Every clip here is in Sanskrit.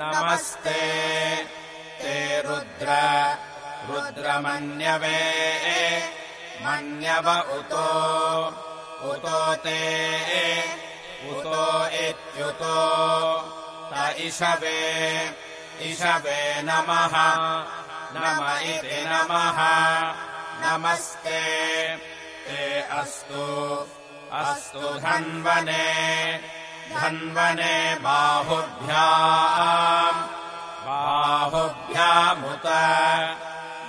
नमस्ते। ते रुद्र रुद्रमन्यवे। मन्यव उतो उतो ते उतो इत्युतो। त इषवे इषवे नमः। नम इति नमः। नमस्ते। ते अस्तु अस्तु धन्वने धन्वने बाहुभ्याम् बाहुभ्यामुत।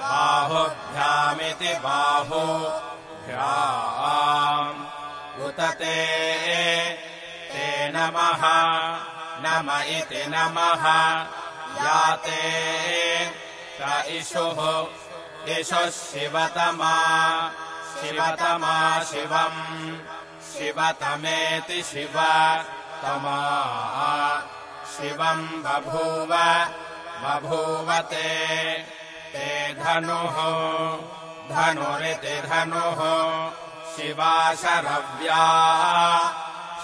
बाहुभ्यामिति बाहुभ्याम्। उत ते ते नमः नम इति नमः। याते त इषुः इषुः शिवतमा शिवतमा शिवम्। शिवतमेति शिव तमा। शिवम् बभूव बभूवते ते धनुः धनुरिति धनुः शिवा शरव्या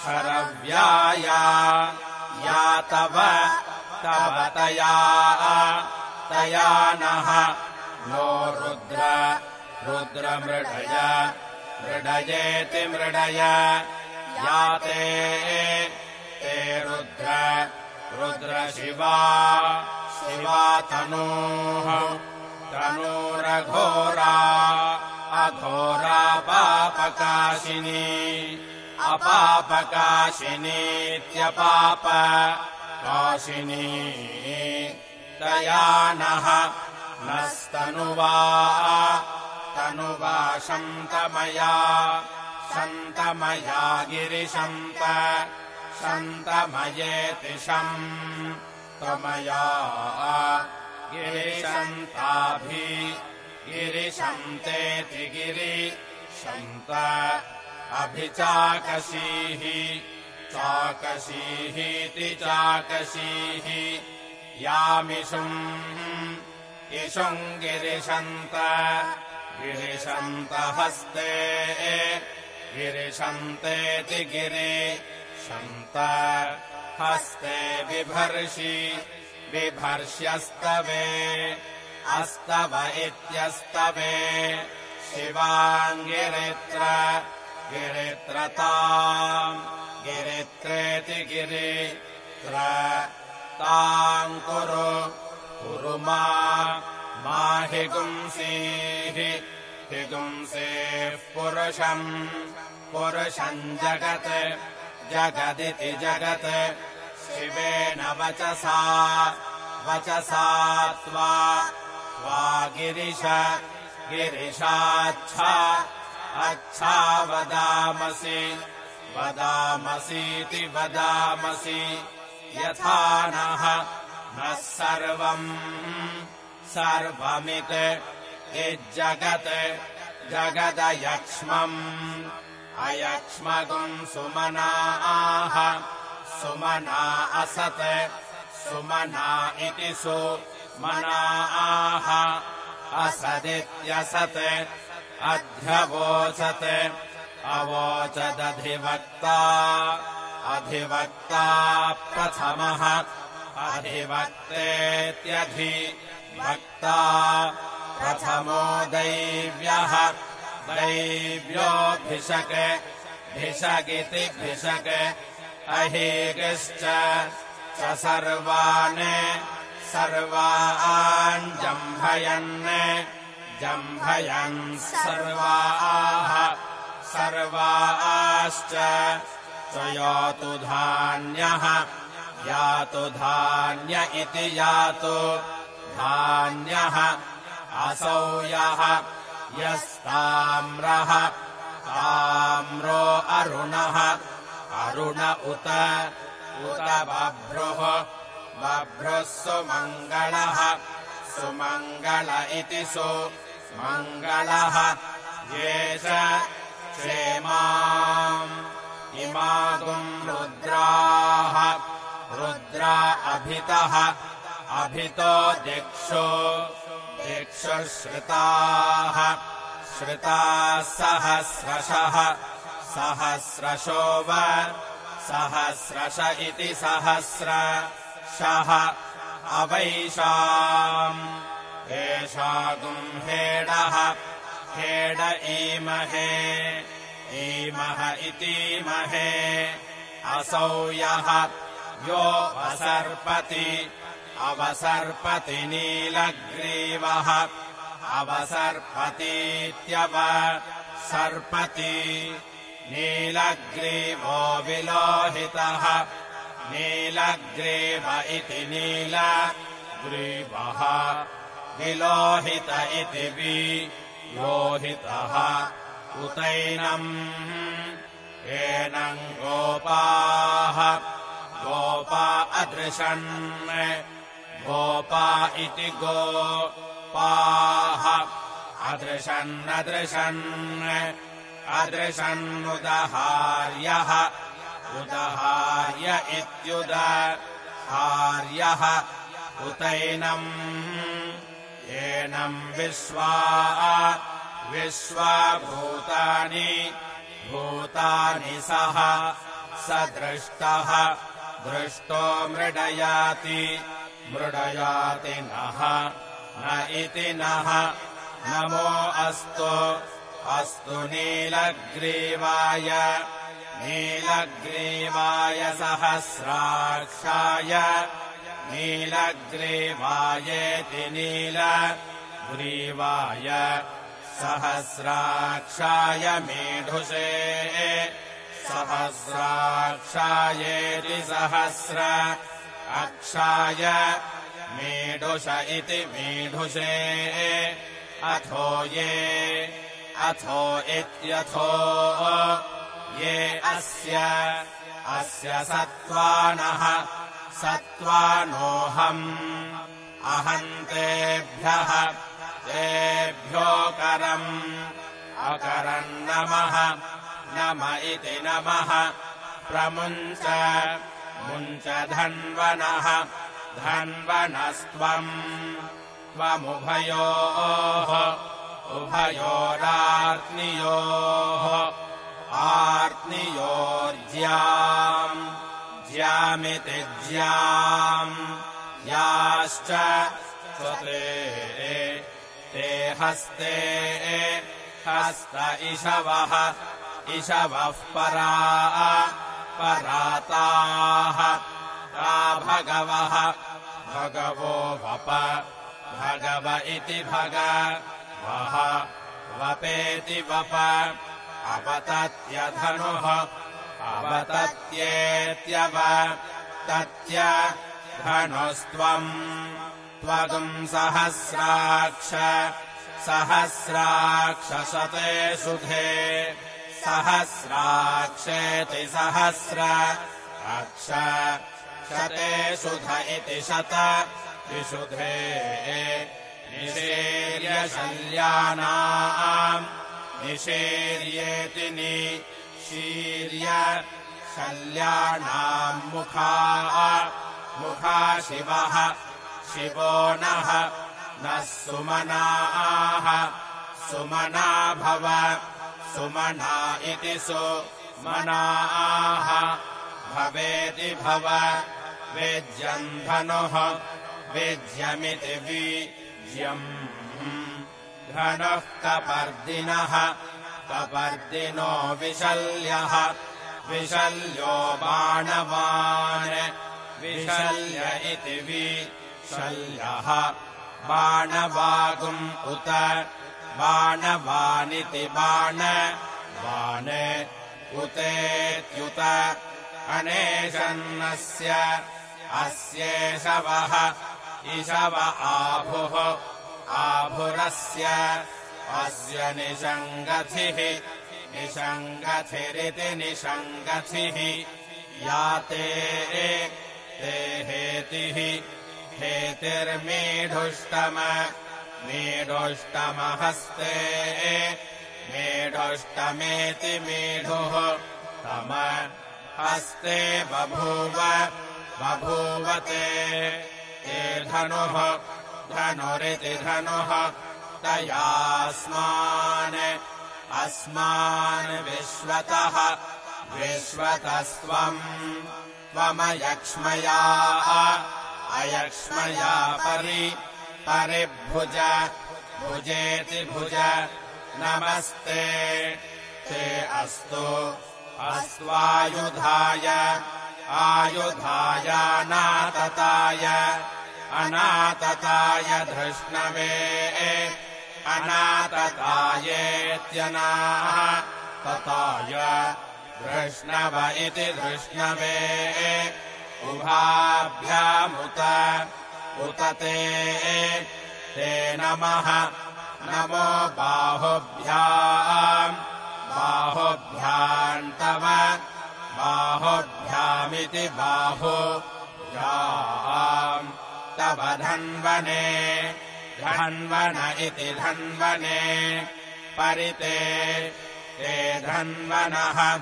शरव्याया या तव तव तया तया नः। नो रुद्र रुद्रमृडय मृडयेति मृडय याते ते रुद्र रुद्रशिवा शिवा तनूः तनूरघोरा अघोरा पापकाशिनी अपापकाशिनीत्यपाप काशिनी तया नः नस्तनुवा तनुवा शन्तमया शन्तमया गिरिशन्त शन्तमयेति शम् त्वमया गिरिशन्ताभि गिरिशन्तेति गिरि शन्त अभिचाकशीः चाकशीहीति चाकशीः यामिषुम् इषुम् गिरिशन्त गिरिशन्तहस्ते गिरिशन्तेति गिरि शन्त हस्ते बिभर्षि बिभर्ष्यस्तवे अस्तव इत्यस्तवे। शिवाङ्गिरित्र गिरित्रताम् गिरित्रेति। गिरित्र। ताम् कुरु। कुरु मा। हिगुंसीः हिगुंसेः पुरुषम्। पुरुषम् जगत् जगदिति जगत्। शिवेन वचसा वचसा त्वा त्वा गिरिश गिरिशाच्छा अच्छा वदामसि वदामसीति वदामसि यथा नः नः सर्वम् सर्वमित् यज्जगत् जगदयक्ष्मम् अयक्ष्मगुम् सुमनाः सुमना असत् सुमना इति सुमनाः असदित्यसत् अध्यवोचत् अवोचदधिवक्ता अधिवक्ता प्रथमः अधिवक्तेत्यधिवक्ता प्रथमो दैव्यः दैव्योऽभिषक् भिषगिति भिषक् अहीगिश्च च सर्वान् सर्वान् जम्भयन् जम्भयन् सर्वाः सर्वाश्च च यातु धान्यः यातु धान्य इति यातु धान्यः असौ यः यस्ताम्रः। ताम्रो अरुणः। अरुण उत उत बभ्रुः। बभ्रुः सुमङ्गलः। सुमङ्गल इति सुमङ्गलः ये च क्षेमाम्। इमागुम् रुद्राः। रुद्रा अभितः। अभितो दिक्षु श्रुताः श्रुताः सहस्रशः। सहस्रशो व सहस्रश इति सहस्रशः। अवैषाम्। एषा गुम्हेडः हेड ईमहे। ईमः इतीमहे। असौ यः। यो असर्पति अवसर्पति नीलग्रीवः अवसर्पतीत्यव सर्पति नीलग्रीवो विलोहितः। नीलग्रीव इति नीलग्रीवः। विलोहित इति विलोहितः। उतैनम् एनम् गोपाः। गोपा अदृशन् गोपा इति गोपाः। अदृशन्नदृशन् अदृशन्नुदहार्यः। उदहार्य इत्युदहार्यः उतैनम् एनम् विश्वा विश्वाभूतानि भूतानि सः स दृष्टः दृष्टो मृडयाति मृडयाति नः। न इति नः। नमो अस्तु। अस्तु नीलग्रीवाय। नीलग्रीवाय सहस्राक्षाय। नीलग्रीवायेति नीलग्रीवाय सहस्राक्षाय मेढुषे। सहस्राक्षायेति सहस्र अक्षाय मेढुष इति मेढुषे। अथो ये अथो इत्यथो ये अस्य अस्य सत्त्वानः सत्त्वानोऽहम्। अहन्तेभ्यः तेभ्योऽकरम् अकरम् नमः नम इति नमः प्रमुञ्च मुञ्च धन्वनः धन्वनस्त्वम्। त्वमुभयोः उभयोरार्त्नियोः आर्त्नियोर्ज्याम् ज्यामिति ज्याम्। याश्च स्वते ते हस्ते हस्त इषवः इषवः परा पराताः। ता भगवः। भगवो वप। भगव इति भग। वः वपेति वप। अवतत्यधनुः। अवतत्येत्यव। तत्य धनुस्त्वम्। त्वगुम् सहस्राक्ष। सहस्राक्षशते सुधे सहस्राक्षेति सहस्र अक्ष शते सुध इति शत विशुधे निषेर्यशल्यानाम् निषेर्येति निशीर्य शल्यानाम् मुखा मुखा शिवः शिवो नः नः सुमनाः सुमना भव सुमना इति सुमनाः। भवेति भव वेज्यम् धनुः वेज्यमिति वीज्यम् धनुः कपर्दिनः कपर्दिनो विशल्यः। विशल्यो बाणवान् विशल्य इति विशल्यः बाणवागुम् उत बाणवानिति बाण। बाण उतेत्युत अनेशन्नस्य अस्येषवः इषव आभुः आभुरस्य। अस्य निषङ्गथिः निषङ्गथिरिति निषङ्गथिः। याते हेतिः हेतिर्मीढुष्टम मीढुष्टमहस्ते मेढुष्टमेति मेढुः तम हस्ते बभूव बभूवते ते धनुः धनुरिति धनुः तयास्मान् अस्मान् विश्वतः विश्वतस्त्वम् त्वमयक्ष्मया अयक्ष्मया परि परिभुज भुजेति भुज नमस्ते। ते अस्तु। अस्त्वायुधाय आयुधायानातताय अनातताय धृष्णवे अनाततायेत्यनाः तताय धृष्णव इति धृष्णवे। उभाभ्यामुत उत ते ते नमः। नमो बाहुभ्याम्। बाहुभ्यान्तव बाहुभ्यामिति बाहु। तव धन्वने। धन्वन इति धन्वने। परिते ते धन्वनः।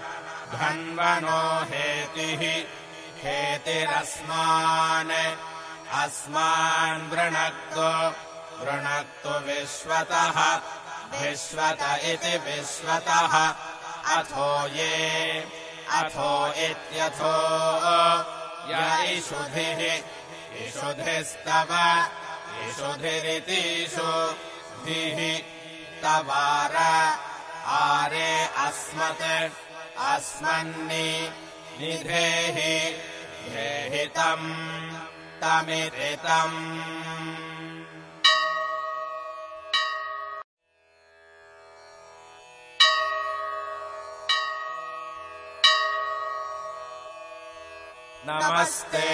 धन्वनो हेतिः। हेतिरस्मान् अस्मान् वृणक्तु वृणक्तु विश्वतः विश्वत इति विश्वतः। अथो ये अथो इत्यथो य इषुधिः इषुधिस्तव इषुधिरितिषु धिः तवार आरे अस्मत् अस्मन्नि निधेहि धेहितम् नमस्ते